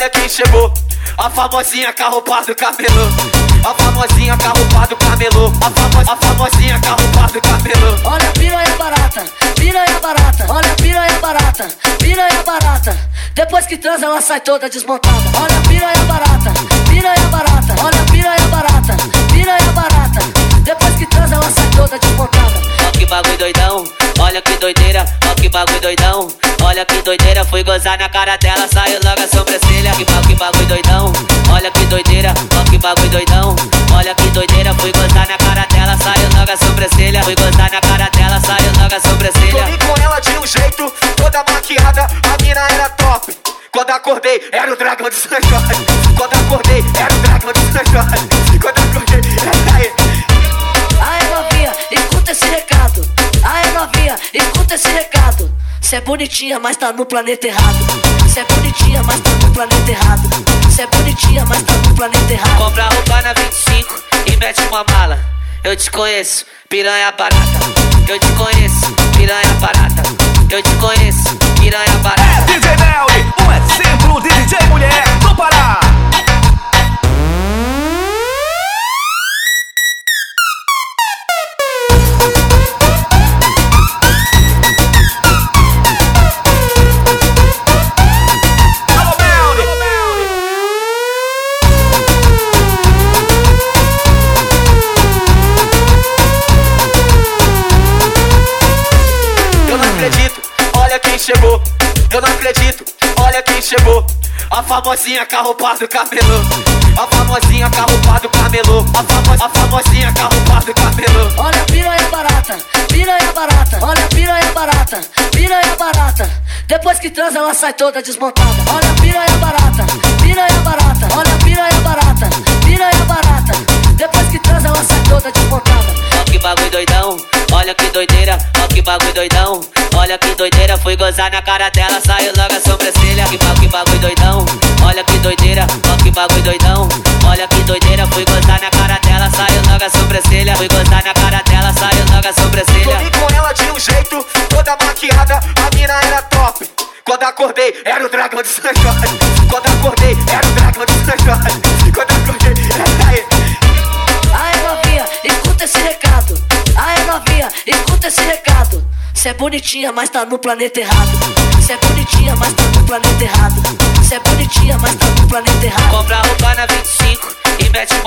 Olha quem chegou. A famosinha carropada camelô. A famosinha carropada camelô. A, famo, a famosinha carropada camelô. Olha a piranha barata, piranha barata. Olha a piranha barata, piranha barata. Depois que transa ela sai toda desmontada. Olha a piranha barata, piranha barata. Olha a piranha barata, piranha barata. Depois que transa ela sai toda desmontada. Ó que bagulho doidão, olha que doideira, ó que bagulho doidão. Olha que doideira, fui gozar na cara dela, saiu logo a sobrancelha. Que bagulho, que bagulho doidão, olha que doideira, ó que bagulho doidão. Olha que doideira, fui gozar na cara dela, saiu logo a sobrancelha. Fui gozar na cara dela, saiu logo a sobrancelha. Dormi com ela de um jeito, toda maquiada, a mina era top. Quando acordei, era o dragão de sangue. Quando acordei, era o dragão de sangue. Quando acordei, era aí. Aê novinha, escuta esse recado. Aê novinha, escuta esse recado. Cê é bonitinha, mas tá no planeta errado. Cê é bonitinha, mas tá no planeta errado. Cê é bonitinha, mas tá no planeta errado. Compra roupa na 25 e mete uma mala. Eu te conheço, piranha barata. Eu te conheço, piranha barata. Eu te conheço, piranha barata. Acredito, olha quem chegou. Eu não acredito, olha quem chegou. A famosinha carropada camelô. A famosinha carropada camelô. A, famo, a famosinha carropada camelô. Olha a piranha barata, piranha barata. Olha a piranha barata, piranha barata. Depois que transa ela sai toda desmontada. Olha a piranha barata, piranha barata. Olha a piranha barata, piranha barata. Depois que transa ela sai toda desmontada. Ó que bagulho doidão, olha que doideira, ó que bagulho doidão. Olha que doideira, fui gozar na cara dela, saiu logo a sobrancelha. Que que bagulho doidão, olha que doideira, ó que bagulho doidão. Olha que doideira, fui gozar na cara dela, saiu logo a sobrancelha. Fui gozar na cara dela, saiu logo a sobrancelha. Dormi com ela de um jeito, toda maquiada, a mina era top. Quando acordei, era o dragão de sangue. Quando acordei, era o dragão de sangue. Quando acordei, era aí. Aê novinha, escuta esse recado. Escuta esse recado. Cê é bonitinha, mas tá no planeta errado. Cê é bonitinha, mas tá no planeta errado. Cê é bonitinha, mas tá no planeta errado. Compra roupa na 25 e mete uma